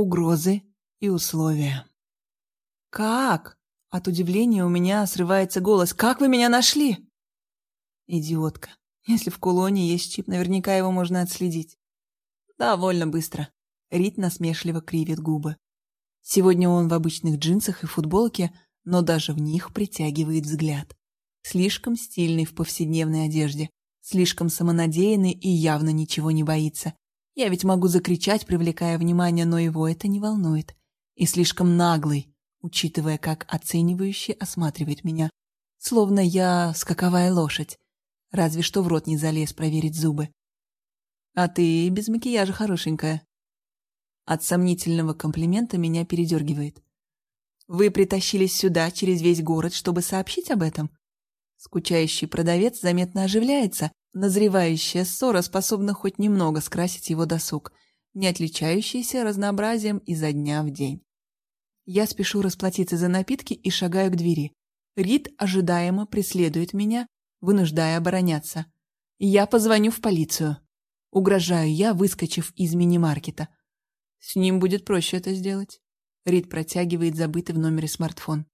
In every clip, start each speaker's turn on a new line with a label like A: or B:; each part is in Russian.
A: угрозы и условия. «Как?» — от удивления у меня срывается голос. «Как вы меня нашли?» Идиотка. Если в кулоне есть чип, наверняка его можно отследить. Довольно быстро. Рит насмешливо кривит губы. Сегодня он в обычных джинсах и футболке, но даже в них притягивает взгляд. Слишком стильный в повседневной одежде, слишком самонадеянный и явно ничего не боится. Я ведь могу закричать, привлекая внимание, но его это не волнует. И слишком наглый, учитывая, как оценивающе осматривает меня. Словно я скаковая лошадь. Разве что в рот не залез проверить зубы. А ты без макияжа хорошенькая. От сомнительного комплимента меня передергивает. Вы притащились сюда через весь город, чтобы сообщить об этом? Скучающий продавец заметно оживляется, назревающая ссора способна хоть немного скрасить его досуг, не отличающийся разнообразием изо дня в день. Я спешу расплатиться за напитки и шагаю к двери. Рид ожидаемо преследует меня, вынуждая обороняться. Я позвоню в полицию. Угрожаю я, выскочив из мини-маркета. С ним будет проще это сделать. Рид протягивает забытый в номере смартфон.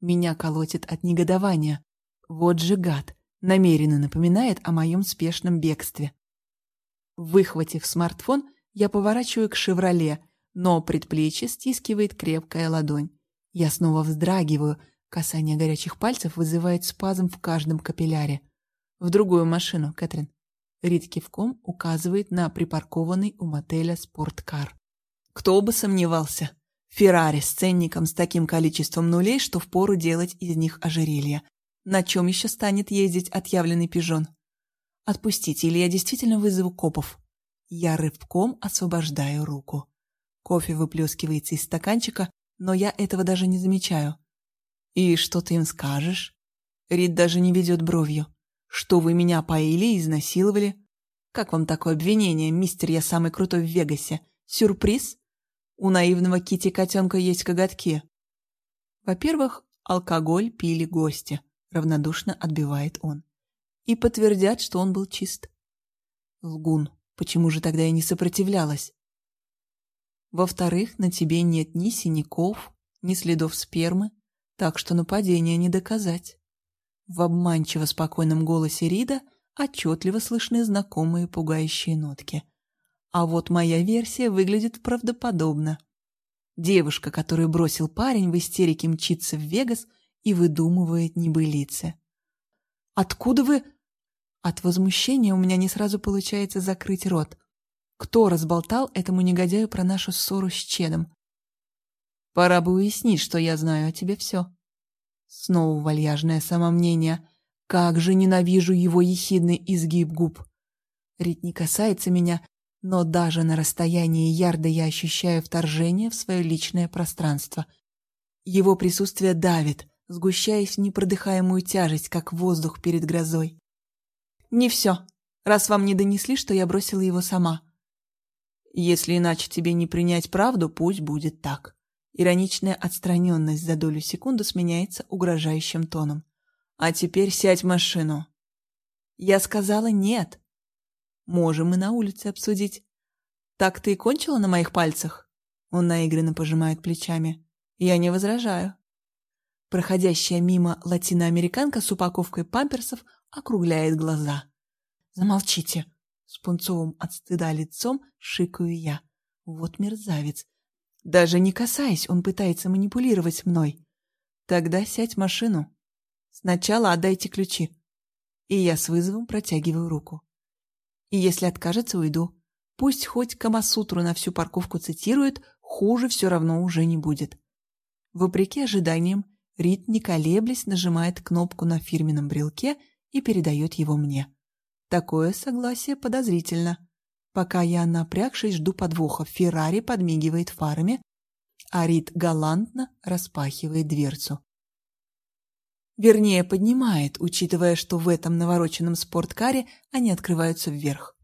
A: Меня колотит от негодования. Вот же гад. Намеренно напоминает о моем спешном бегстве. Выхватив смартфон, я поворачиваю к «Шевроле», но предплечье стискивает крепкая ладонь. Я снова вздрагиваю, Касание горячих пальцев вызывает спазм в каждом капилляре. В другую машину, Кэтрин. Рид кивком указывает на припаркованный у мотеля спорткар. Кто бы сомневался. Феррари с ценником с таким количеством нулей, что впору делать из них ожерелья. На чем еще станет ездить отъявленный пижон? Отпустите, или я действительно вызову копов. Я рывком освобождаю руку. Кофе выплескивается из стаканчика, но я этого даже не замечаю. «И что ты им скажешь?» Рид даже не ведет бровью. «Что вы меня поили и изнасиловали?» «Как вам такое обвинение, мистер, я самый крутой в Вегасе? Сюрприз? У наивного Кити котенка есть коготки». Во-первых, алкоголь пили гости, равнодушно отбивает он. И подтвердят, что он был чист. Лгун, почему же тогда я не сопротивлялась? Во-вторых, на тебе нет ни синяков, ни следов спермы, так что нападение не доказать. В обманчиво спокойном голосе Рида отчетливо слышны знакомые пугающие нотки. А вот моя версия выглядит правдоподобно. Девушка, которую бросил парень, в истерике мчится в Вегас и выдумывает небылицы. «Откуда вы...» От возмущения у меня не сразу получается закрыть рот. Кто разболтал этому негодяю про нашу ссору с Чедом? Пора бы уяснить, что я знаю о тебе все. Снова вальяжное самомнение. Как же ненавижу его ехидный изгиб губ. Рит не касается меня, но даже на расстоянии ярда я ощущаю вторжение в свое личное пространство. Его присутствие давит, сгущаясь в непродыхаемую тяжесть, как воздух перед грозой. Не все, раз вам не донесли, что я бросила его сама. Если иначе тебе не принять правду, пусть будет так. Ироничная отстраненность за долю секунды сменяется угрожающим тоном. «А теперь сядь в машину». Я сказала «нет». Можем и на улице обсудить. Так ты и кончила на моих пальцах? Он наигранно пожимает плечами. Я не возражаю. Проходящая мимо латиноамериканка с упаковкой памперсов округляет глаза. Замолчите. С пунцовым от стыда лицом шикаю я. Вот мерзавец. Даже не касаясь, он пытается манипулировать мной. Тогда сядь в машину. Сначала отдайте ключи. И я с вызовом протягиваю руку. И если откажется, уйду. Пусть хоть Камасутру на всю парковку цитирует, хуже все равно уже не будет. Вопреки ожиданиям, Рит, не колеблясь, нажимает кнопку на фирменном брелке и передает его мне. Такое согласие подозрительно. Пока я, напрягшись, жду подвоха, Феррари подмигивает фарами, а Рид галантно распахивает дверцу. Вернее, поднимает, учитывая, что в этом навороченном спорткаре они открываются вверх.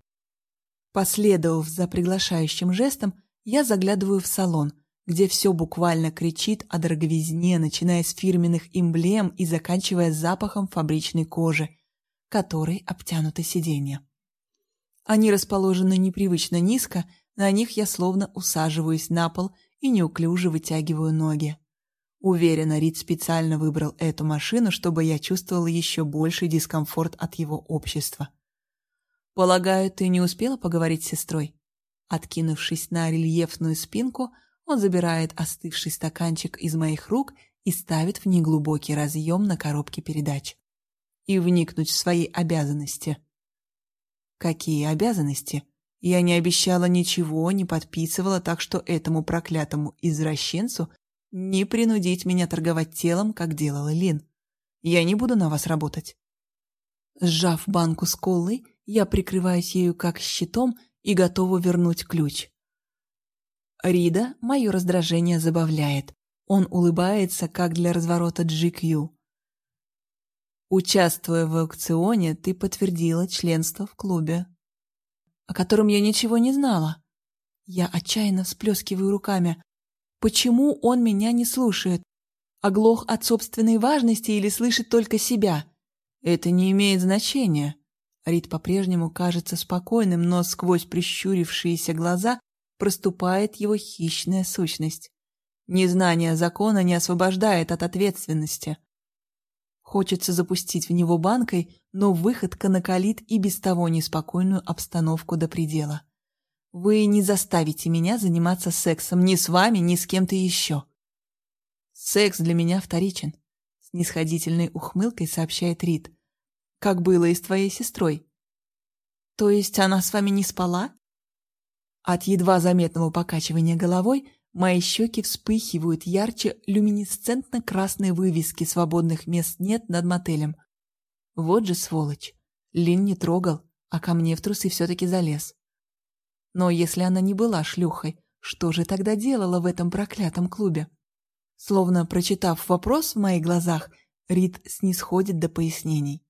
A: Последовав за приглашающим жестом, я заглядываю в салон, где все буквально кричит о дороговизне, начиная с фирменных эмблем и заканчивая запахом фабричной кожи, которой обтянуты сиденья. Они расположены непривычно низко, На них я словно усаживаюсь на пол и неуклюже вытягиваю ноги. Уверена, Рид специально выбрал эту машину, чтобы я чувствовала еще больший дискомфорт от его общества. «Полагаю, ты не успела поговорить с сестрой?» Откинувшись на рельефную спинку, он забирает остывший стаканчик из моих рук и ставит в неглубокий разъем на коробке передач. И вникнуть в свои обязанности. Какие обязанности? Я не обещала ничего, не подписывала, так что этому проклятому извращенцу не принудить меня торговать телом, как делала Лин. Я не буду на вас работать. Сжав банку с колой, я прикрываюсь ею как щитом и готова вернуть ключ. Рида мое раздражение забавляет. Он улыбается, как для разворота GQ. Участвуя в аукционе, ты подтвердила членство в клубе, о котором я ничего не знала. Я отчаянно всплескиваю руками. Почему он меня не слушает? Оглох от собственной важности или слышит только себя? Это не имеет значения. Рид по-прежнему кажется спокойным, но сквозь прищурившиеся глаза проступает его хищная сущность. Незнание закона не освобождает от ответственности. Хочется запустить в него банкой, но выходка накалит и без того неспокойную обстановку до предела. Вы не заставите меня заниматься сексом ни с вами, ни с кем-то еще. Секс для меня вторичен, с нисходительной ухмылкой сообщает Рид. Как было и с твоей сестрой. То есть она с вами не спала? От едва заметного покачивания головой мои щеки вспыхивают ярче люминесцентно-красной вывески «Свободных мест нет» над мотелем. Вот же сволочь. Лин не трогал, а ко мне в трусы все-таки залез. Но если она не была шлюхой, что же тогда делала в этом проклятом клубе? Словно прочитав вопрос в моих глазах, Рид снисходит до пояснений.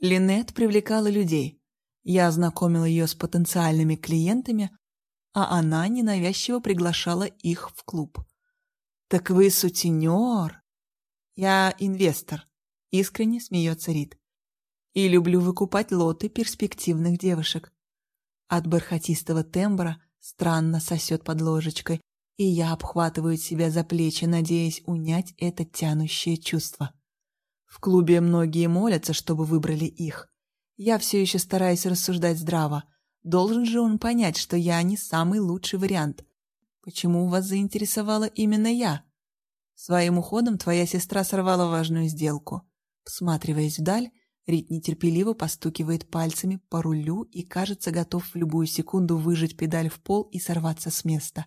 A: Линет привлекала людей. Я ознакомила ее с потенциальными клиентами, а она ненавязчиво приглашала их в клуб. «Так вы сутенер!» «Я инвестор», — искренне смеется Рид. «И люблю выкупать лоты перспективных девушек. От бархатистого тембра странно сосет под ложечкой, и я обхватываю себя за плечи, надеясь унять это тянущее чувство. В клубе многие молятся, чтобы выбрали их. Я все еще стараюсь рассуждать здраво. Должен же он понять, что я не самый лучший вариант. Почему вас заинтересовала именно я? Своим уходом твоя сестра сорвала важную сделку. Всматриваясь вдаль, Рит нетерпеливо постукивает пальцами по рулю и кажется готов в любую секунду выжать педаль в пол и сорваться с места.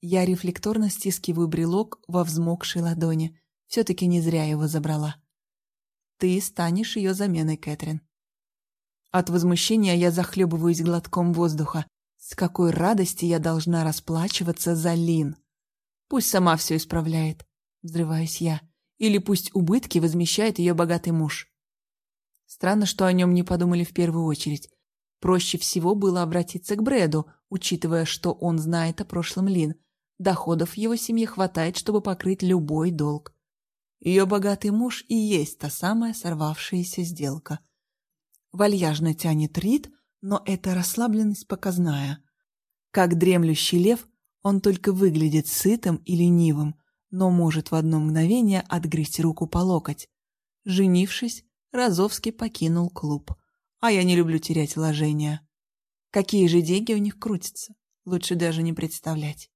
A: Я рефлекторно стискиваю брелок во взмокшей ладони. Все-таки не зря его забрала. Ты станешь ее заменой, Кэтрин. От возмущения я захлебываюсь глотком воздуха. С какой радости я должна расплачиваться за Лин? Пусть сама все исправляет, взрываюсь я. Или пусть убытки возмещает ее богатый муж. Странно, что о нем не подумали в первую очередь. Проще всего было обратиться к Брэду, учитывая, что он знает о прошлом Лин. Доходов в его семье хватает, чтобы покрыть любой долг. Ее богатый муж и есть та самая сорвавшаяся сделка. Вальяжно тянет Рид, но эта расслабленность показная. Как дремлющий лев, он только выглядит сытым и ленивым, но может в одно мгновение отгрызть руку по локоть. Женившись, Розовский покинул клуб. А я не люблю терять вложения. Какие же деньги у них крутятся, лучше даже не представлять.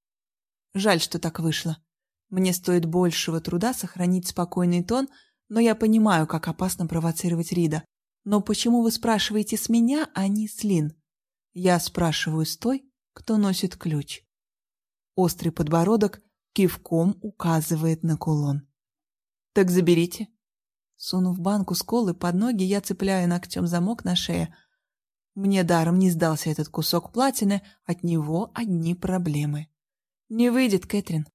A: Жаль, что так вышло. Мне стоит большего труда сохранить спокойный тон, но я понимаю, как опасно провоцировать Рида. Но почему вы спрашиваете с меня, а не с Лин? Я спрашиваю с той, кто носит ключ. Острый подбородок кивком указывает на кулон. Так заберите. Сунув банку с колы под ноги, я цепляю ногтем замок на шее. Мне даром не сдался этот кусок платины, от него одни проблемы. «Не выйдет, Кэтрин».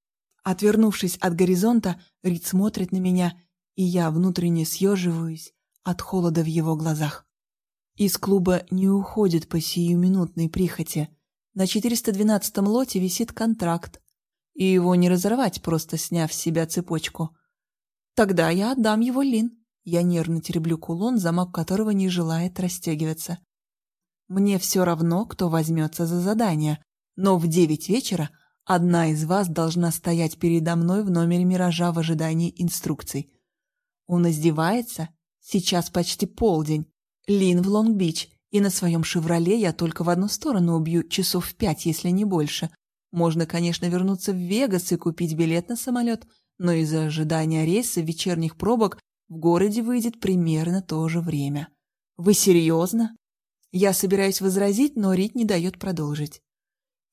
A: Отвернувшись от горизонта, Рид смотрит на меня, и я внутренне съеживаюсь от холода в его глазах. Из клуба не уходит по сиюминутной прихоти. На 412-м лоте висит контракт, и его не разорвать, просто сняв с себя цепочку. Тогда я отдам его Лин. Я нервно тереблю кулон, замок которого не желает расстегиваться. Мне все равно, кто возьмется за задание, но в девять вечера одна из вас должна стоять передо мной в номере «Миража» в ожидании инструкций. Он издевается? Сейчас почти полдень. Лин в Лонг-Бич, и на своем «Шевроле» я только в одну сторону убью часов в пять, если не больше. Можно, конечно, вернуться в Вегас и купить билет на самолет, но из-за ожидания рейса вечерних пробок в городе выйдет примерно то же время. Вы серьезно? Я собираюсь возразить, но Рит не дает продолжить.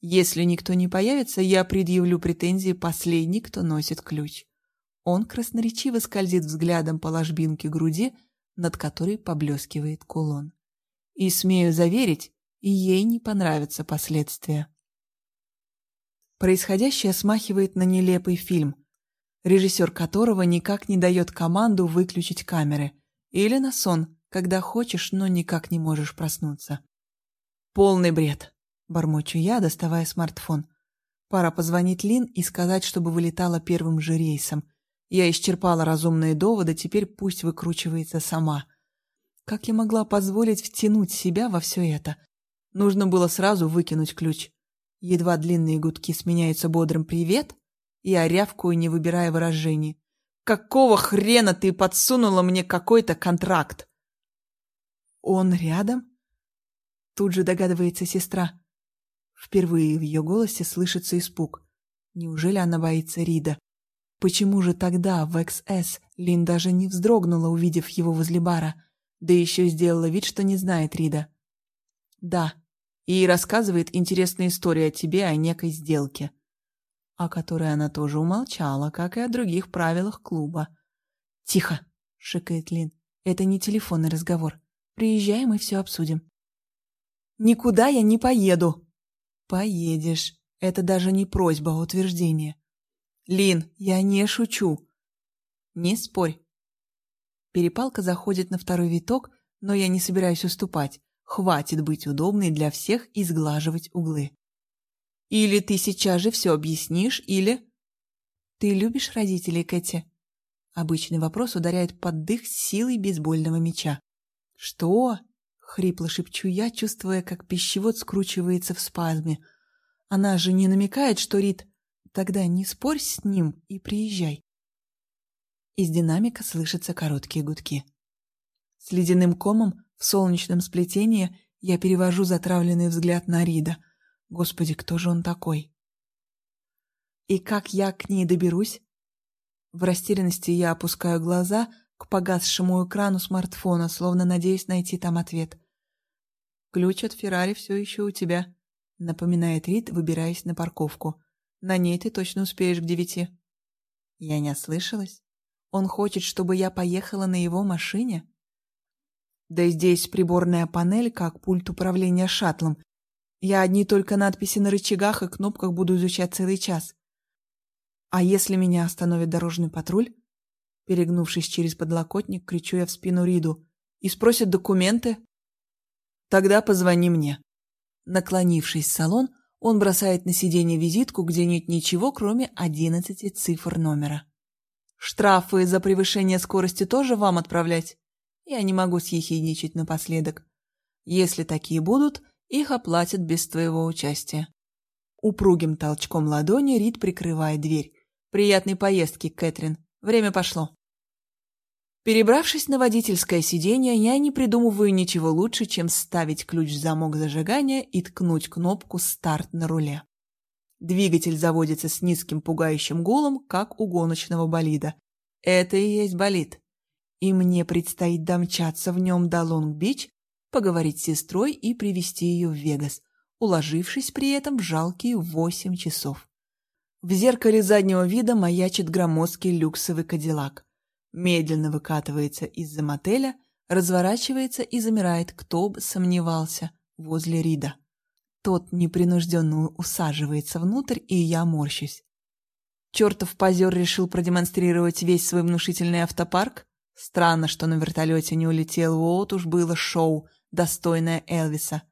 A: Если никто не появится, я предъявлю претензии последний, кто носит ключ. Он красноречиво скользит взглядом по ложбинке груди, над которой поблескивает кулон. И, смею заверить, ей не понравятся последствия. Происходящее смахивает на нелепый фильм, режиссер которого никак не дает команду выключить камеры, или на сон, когда хочешь, но никак не можешь проснуться. Полный бред. Бормочу я, доставая смартфон. Пора позвонить Лин и сказать, чтобы вылетала первым же рейсом. Я исчерпала разумные доводы, теперь пусть выкручивается сама. Как я могла позволить втянуть себя во все это? Нужно было сразу выкинуть ключ. Едва длинные гудки сменяются бодрым «привет», я рявкую, не выбирая выражений. «Какого хрена ты подсунула мне какой-то контракт?» «Он рядом?» Тут же догадывается сестра. Впервые в ее голосе слышится испуг. Неужели она боится Рида? Почему же тогда в XS Лин даже не вздрогнула, увидев его возле бара, да еще сделала вид, что не знает Рида? Да, и рассказывает интересные истории о тебе, о некой сделке, о которой она тоже умолчала, как и о других правилах клуба. «Тихо!» — шикает Лин. «Это не телефонный разговор. Приезжай, мы все обсудим». «Никуда я не поеду!» Поедешь. Это даже не просьба, а утверждение. Лин, я не шучу. Не спорь. Перепалка заходит на второй виток, но я не собираюсь уступать. Хватит быть удобной для всех и сглаживать углы. Или ты сейчас же все объяснишь, или... Ты любишь родителей, Кэти? Обычный вопрос ударяет под дых силой бейсбольного мяча. Что? Хрипло шепчу я, чувствуя, как пищевод скручивается в спазме. Она же не намекает, что Рит... Тогда не спорь с ним и приезжай. Из динамика слышатся короткие гудки. С ледяным комом в солнечном сплетении я перевожу затравленный взгляд на Рида. Господи, кто же он такой? И как я к ней доберусь? В растерянности я опускаю глаза — к погасшему экрану смартфона, словно надеясь найти там ответ. «Ключ от Феррари все еще у тебя», — напоминает Рид, выбираясь на парковку. «На ней ты точно успеешь к девяти». Я не ослышалась. Он хочет, чтобы я поехала на его машине? Да здесь приборная панель, как пульт управления шаттлом. Я одни только надписи на рычагах и кнопках буду изучать целый час. А если меня остановит дорожный патруль? Перегнувшись через подлокотник, кричу я в спину Риду. «И спросят документы?» «Тогда позвони мне». Наклонившись в салон, он бросает на сиденье визитку, где нет ничего, кроме одиннадцати цифр номера. «Штрафы за превышение скорости тоже вам отправлять?» Я не могу съехидничать напоследок. Если такие будут, их оплатят без твоего участия. Упругим толчком ладони Рид прикрывает дверь. «Приятной поездки, Кэтрин. Время пошло». Перебравшись на водительское сиденье, я не придумываю ничего лучше, чем ставить ключ в замок зажигания и ткнуть кнопку «Старт» на руле. Двигатель заводится с низким пугающим гулом, как у гоночного болида. Это и есть болид. И мне предстоит домчаться в нем до Лонг-Бич, поговорить с сестрой и привести ее в Вегас, уложившись при этом в жалкие восемь часов. В зеркале заднего вида маячит громоздкий люксовый кадиллак медленно выкатывается из-за мотеля, разворачивается и замирает, кто бы сомневался, возле Рида. Тот непринужденно усаживается внутрь, и я морщусь. Чертов позер решил продемонстрировать весь свой внушительный автопарк? Странно, что на вертолете не улетел, вот уж было шоу, достойное Элвиса.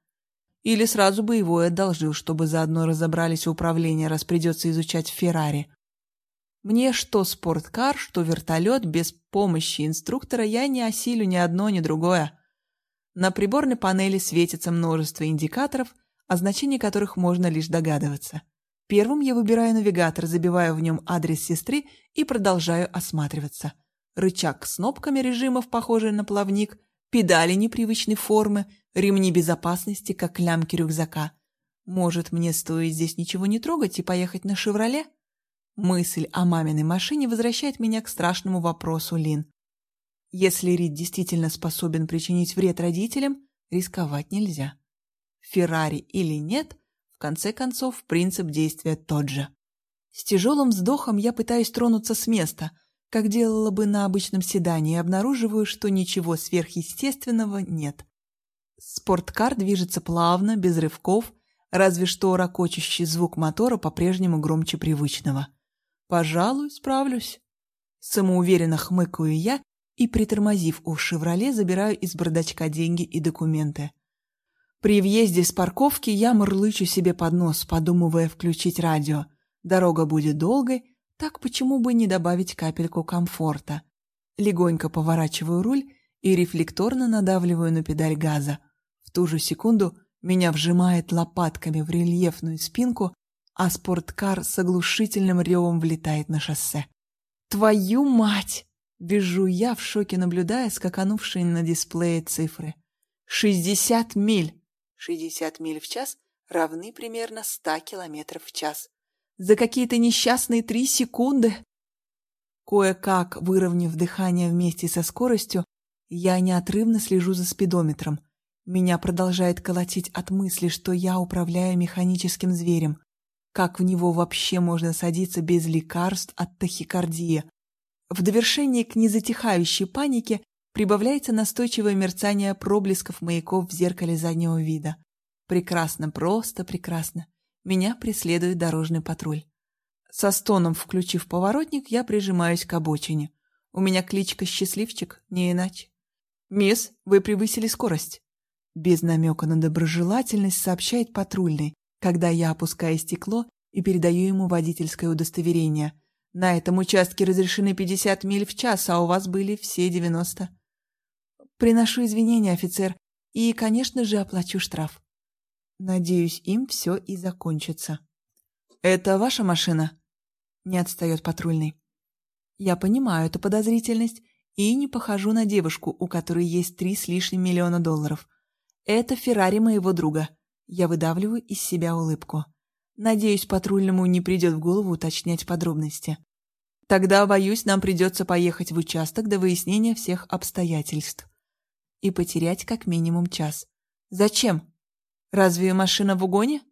A: Или сразу и одолжил, чтобы заодно разобрались в управлении, раз придется изучать Феррари. Мне что спорткар, что вертолет, без помощи инструктора я не осилю ни одно, ни другое. На приборной панели светится множество индикаторов, о значении которых можно лишь догадываться. Первым я выбираю навигатор, забиваю в нем адрес сестры и продолжаю осматриваться. Рычаг с кнопками режимов, похожий на плавник, педали непривычной формы, ремни безопасности, как лямки рюкзака. Может, мне стоит здесь ничего не трогать и поехать на «Шевроле»? Мысль о маминой машине возвращает меня к страшному вопросу Лин. Если Рид действительно способен причинить вред родителям, рисковать нельзя. Феррари или нет, в конце концов, принцип действия тот же. С тяжелым вздохом я пытаюсь тронуться с места, как делала бы на обычном седане, и обнаруживаю, что ничего сверхъестественного нет. Спорткар движется плавно, без рывков, разве что ракочущий звук мотора по-прежнему громче привычного. Пожалуй, справлюсь. Самоуверенно хмыкаю я и, притормозив у «Шевроле», забираю из бардачка деньги и документы. При въезде с парковки я мурлычу себе под нос, подумывая включить радио. Дорога будет долгой, так почему бы не добавить капельку комфорта? Легонько поворачиваю руль и рефлекторно надавливаю на педаль газа. В ту же секунду меня вжимает лопатками в рельефную спинку, а спорткар с оглушительным ревом влетает на шоссе. «Твою мать!» — вижу я в шоке, наблюдая скаканувшие на дисплее цифры. «Шестьдесят миль!» «Шестьдесят миль в час равны примерно ста километров в час. За какие-то несчастные три секунды!» Кое-как, выровняв дыхание вместе со скоростью, я неотрывно слежу за спидометром. Меня продолжает колотить от мысли, что я управляю механическим зверем. Как в него вообще можно садиться без лекарств от тахикардии? В довершении к незатихающей панике прибавляется настойчивое мерцание проблесков маяков в зеркале заднего вида. Прекрасно, просто прекрасно. Меня преследует дорожный патруль. Со стоном включив поворотник, я прижимаюсь к обочине. У меня кличка «Счастливчик», не иначе. «Мисс, вы превысили скорость». Без намека на доброжелательность сообщает патрульный, когда я опускаю стекло и передаю ему водительское удостоверение. На этом участке разрешены 50 миль в час, а у вас были все 90. Приношу извинения, офицер, и, конечно же, оплачу штраф. Надеюсь, им все и закончится. «Это ваша машина?» Не отстает патрульный. Я понимаю эту подозрительность и не похожу на девушку, у которой есть три с лишним миллиона долларов. Это Феррари моего друга. Я выдавливаю из себя улыбку. Надеюсь, патрульному не придет в голову уточнять подробности. Тогда, боюсь, нам придется поехать в участок до выяснения всех обстоятельств. И потерять как минимум час. Зачем? Разве машина в угоне?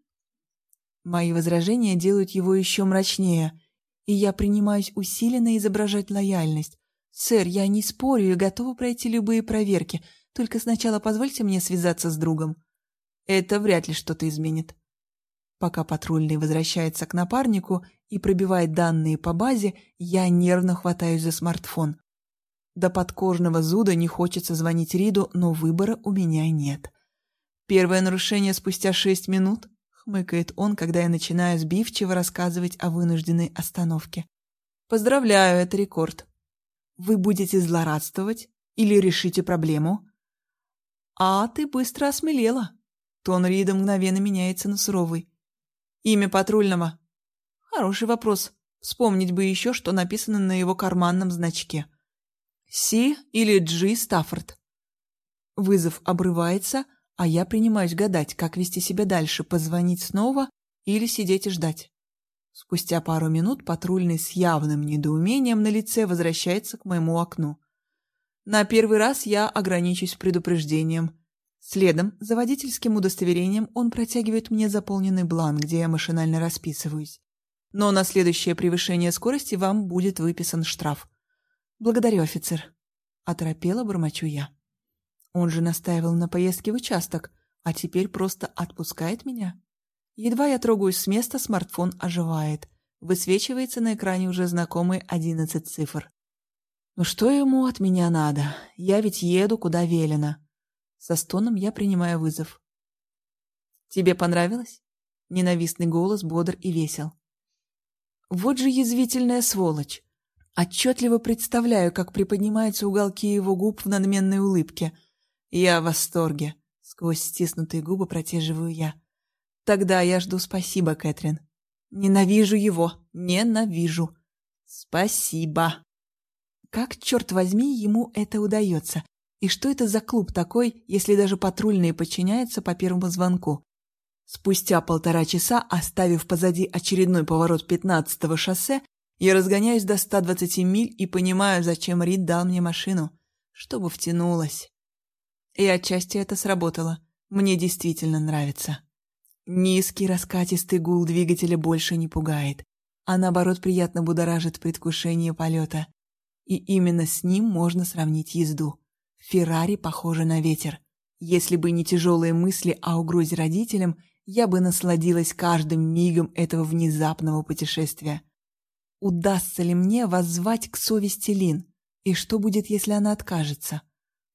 A: Мои возражения делают его еще мрачнее, и я принимаюсь усиленно изображать лояльность. «Сэр, я не спорю и готова пройти любые проверки, только сначала позвольте мне связаться с другом». Это вряд ли что-то изменит. Пока патрульный возвращается к напарнику и пробивает данные по базе, я нервно хватаюсь за смартфон. До подкожного зуда не хочется звонить Риду, но выбора у меня нет. Первое нарушение спустя шесть минут, хмыкает он, когда я начинаю сбивчиво рассказывать о вынужденной остановке. Поздравляю, это рекорд. Вы будете злорадствовать или решите проблему? А ты быстро осмелела. Тон Рида мгновенно меняется на суровый. «Имя патрульного?» «Хороший вопрос. Вспомнить бы еще, что написано на его карманном значке. Си или Джи Стаффорд?» Вызов обрывается, а я принимаюсь гадать, как вести себя дальше, позвонить снова или сидеть и ждать. Спустя пару минут патрульный с явным недоумением на лице возвращается к моему окну. На первый раз я ограничусь предупреждением – Следом, за водительским удостоверением, он протягивает мне заполненный бланк, где я машинально расписываюсь. Но на следующее превышение скорости вам будет выписан штраф. Благодарю, офицер. Оторопела, бормочу я. Он же настаивал на поездке в участок, а теперь просто отпускает меня. Едва я трогаюсь с места, смартфон оживает. Высвечивается на экране уже знакомые одиннадцать цифр. Ну что ему от меня надо? Я ведь еду, куда велено. Со стоном я принимаю вызов. «Тебе понравилось?» Ненавистный голос бодр и весел. Вот же язвительная сволочь. Отчетливо представляю, как приподнимаются уголки его губ в надменной улыбке. Я в восторге. Сквозь стиснутые губы протеживаю я. Тогда я жду спасибо, Кэтрин. Ненавижу его. Ненавижу. Спасибо. Как, черт возьми, ему это удается? И что это за клуб такой, если даже патрульные подчиняются по первому звонку? Спустя полтора часа, оставив позади очередной поворот 15-го шоссе, я разгоняюсь до 120 миль и понимаю, зачем Рид дал мне машину. Чтобы втянулась. И отчасти это сработало. Мне действительно нравится. Низкий раскатистый гул двигателя больше не пугает, а наоборот приятно будоражит предвкушение полета. И именно с ним можно сравнить езду. Феррари похоже на ветер. Если бы не тяжелые мысли о угрозе родителям, я бы насладилась каждым мигом этого внезапного путешествия. Удастся ли мне воззвать к совести Лин? И что будет, если она откажется?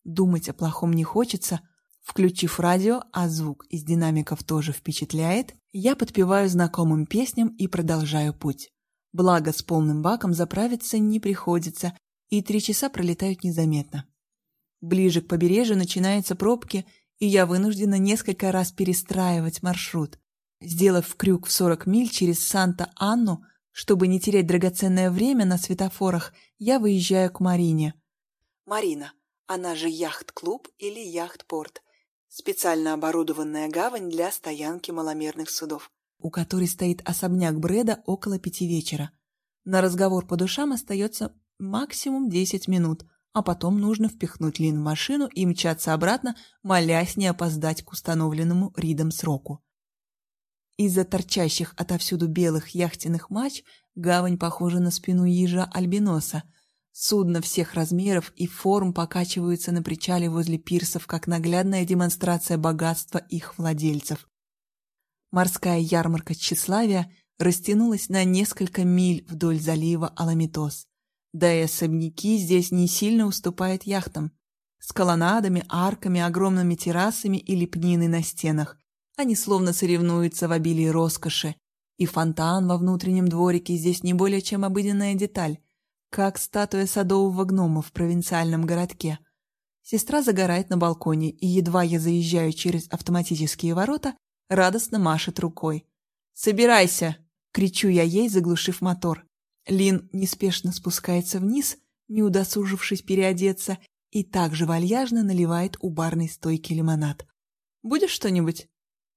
A: Думать о плохом не хочется. Включив радио, а звук из динамиков тоже впечатляет, я подпеваю знакомым песням и продолжаю путь. Благо, с полным баком заправиться не приходится, и три часа пролетают незаметно. Ближе к побережью начинаются пробки, и я вынуждена несколько раз перестраивать маршрут. Сделав крюк в 40 миль через Санта-Анну, чтобы не терять драгоценное время на светофорах, я выезжаю к Марине. Марина, она же яхт-клуб или яхт-порт, специально оборудованная гавань для стоянки маломерных судов, у которой стоит особняк Брэда около пяти вечера. На разговор по душам остается максимум 10 минут, а потом нужно впихнуть Лин в машину и мчаться обратно, молясь не опоздать к установленному Ридом сроку. Из-за торчащих отовсюду белых яхтенных мач гавань похожа на спину ежа-альбиноса. Судно всех размеров и форм покачиваются на причале возле пирсов, как наглядная демонстрация богатства их владельцев. Морская ярмарка тщеславия растянулась на несколько миль вдоль залива Аламитос. Да и особняки здесь не сильно уступают яхтам. С колоннадами, арками, огромными террасами и лепниной на стенах. Они словно соревнуются в обилии роскоши. И фонтан во внутреннем дворике здесь не более чем обыденная деталь, как статуя садового гнома в провинциальном городке. Сестра загорает на балконе, и едва я заезжаю через автоматические ворота, радостно машет рукой. «Собирайся!» — кричу я ей, заглушив мотор. Лин неспешно спускается вниз, не удосужившись переодеться, и также вальяжно наливает у барной стойки лимонад. «Будешь что-нибудь?»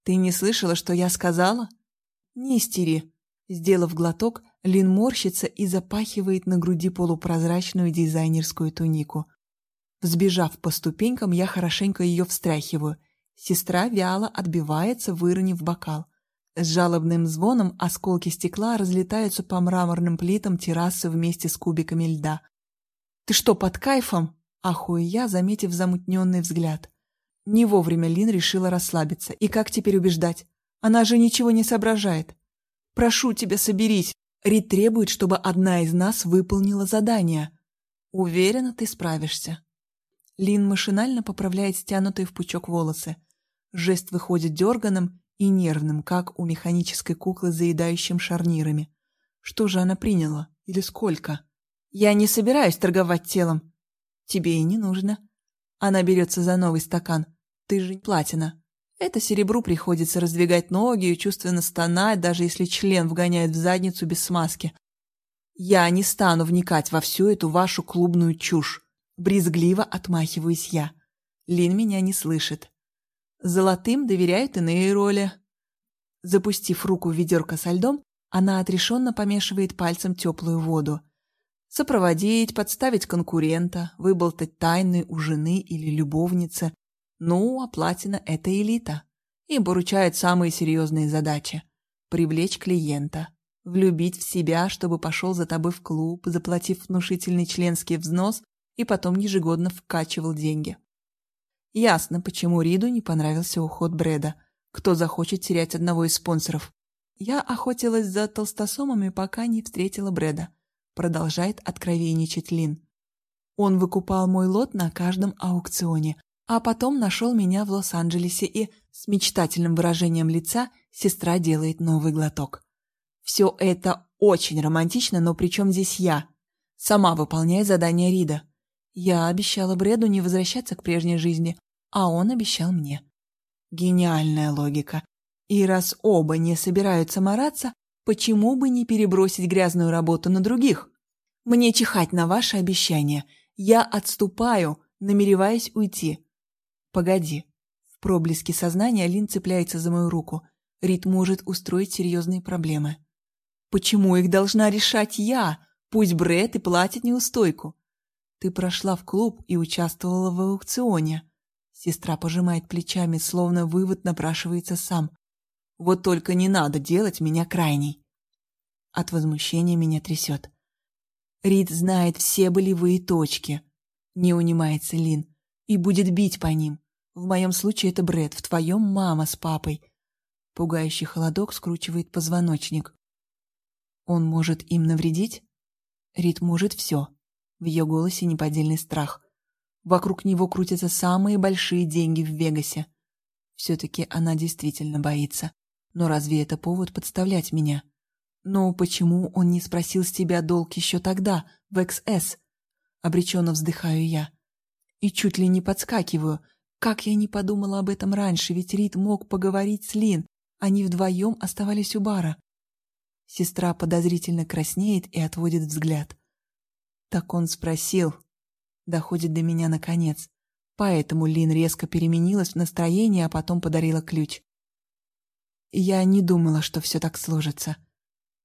A: «Ты не слышала, что я сказала?» «Не истери». Сделав глоток, Лин морщится и запахивает на груди полупрозрачную дизайнерскую тунику. Взбежав по ступенькам, я хорошенько ее встряхиваю. Сестра вяло отбивается, выронив бокал. С жалобным звоном осколки стекла разлетаются по мраморным плитам террасы вместе с кубиками льда. «Ты что, под кайфом?» – ахую я, заметив замутненный взгляд. Не вовремя Лин решила расслабиться. И как теперь убеждать? Она же ничего не соображает. «Прошу тебя, соберись!» Рид требует, чтобы одна из нас выполнила задание. Уверена, ты справишься. Лин машинально поправляет стянутые в пучок волосы. Жест выходит дерганым и нервным, как у механической куклы, заедающим шарнирами. Что же она приняла? Или сколько? Я не собираюсь торговать телом. Тебе и не нужно. Она берется за новый стакан. Ты же платина. Это серебру приходится раздвигать ноги и чувственно стонать, даже если член вгоняет в задницу без смазки. Я не стану вникать во всю эту вашу клубную чушь. Брезгливо отмахиваюсь я. Лин меня не слышит. Золотым доверяют иные роли. Запустив руку в ведерко со льдом, она отрешенно помешивает пальцем теплую воду. Сопроводить, подставить конкурента, выболтать тайны у жены или любовницы. Ну, а платина – это элита. Им поручают самые серьезные задачи. Привлечь клиента, влюбить в себя, чтобы пошел за тобой в клуб, заплатив внушительный членский взнос и потом ежегодно вкачивал деньги. Ясно, почему Риду не понравился уход Брэда. Кто захочет терять одного из спонсоров? Я охотилась за толстосомами, пока не встретила Брэда продолжает откровенничать Лин. Он выкупал мой лот на каждом аукционе, а потом нашел меня в Лос-Анджелесе и, с мечтательным выражением лица, сестра делает новый глоток. Все это очень романтично, но при чем здесь я? Сама выполняю задание Рида. Я обещала Бреду не возвращаться к прежней жизни, а он обещал мне. Гениальная логика. И раз оба не собираются мараться, почему бы не перебросить грязную работу на других? Мне чихать на ваши обещания. Я отступаю, намереваясь уйти. Погоди. В проблеске сознания Лин цепляется за мою руку. Рит может устроить серьезные проблемы. Почему их должна решать я? Пусть Брэд и платит неустойку. Ты прошла в клуб и участвовала в аукционе. Сестра пожимает плечами, словно вывод напрашивается сам. Вот только не надо делать меня крайней. От возмущения меня трясет. Рид знает все болевые точки. Не унимается Лин. И будет бить по ним. В моем случае это Брэд, в твоем мама с папой. Пугающий холодок скручивает позвоночник. Он может им навредить? Рид может все. В ее голосе неподдельный страх. Вокруг него крутятся самые большие деньги в Вегасе. Все-таки она действительно боится. Но разве это повод подставлять меня? Но почему он не спросил с тебя долг еще тогда, в XS? Обреченно вздыхаю я. И чуть ли не подскакиваю. Как я не подумала об этом раньше, ведь Рид мог поговорить с Лин. Они вдвоем оставались у бара. Сестра подозрительно краснеет и отводит взгляд. Так он спросил. Доходит до меня наконец. Поэтому Лин резко переменилась в настроении, а потом подарила ключ. Я не думала, что все так сложится.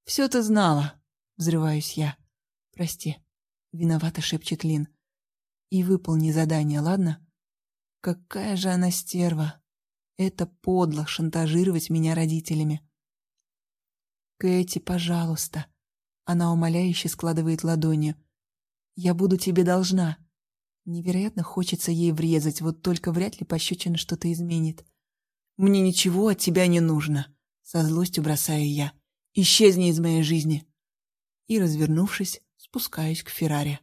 A: Все ты знала, взрываюсь я. Прости, виновато шепчет Лин. И выполни задание, ладно? Какая же она стерва. Это подло шантажировать меня родителями. Кэти, пожалуйста. Она умоляюще складывает ладонью. Я буду тебе должна. Невероятно хочется ей врезать, вот только вряд ли пощечина что-то изменит. Мне ничего от тебя не нужно. Со злостью бросаю я. Исчезни из моей жизни. И, развернувшись, спускаюсь к Феррари.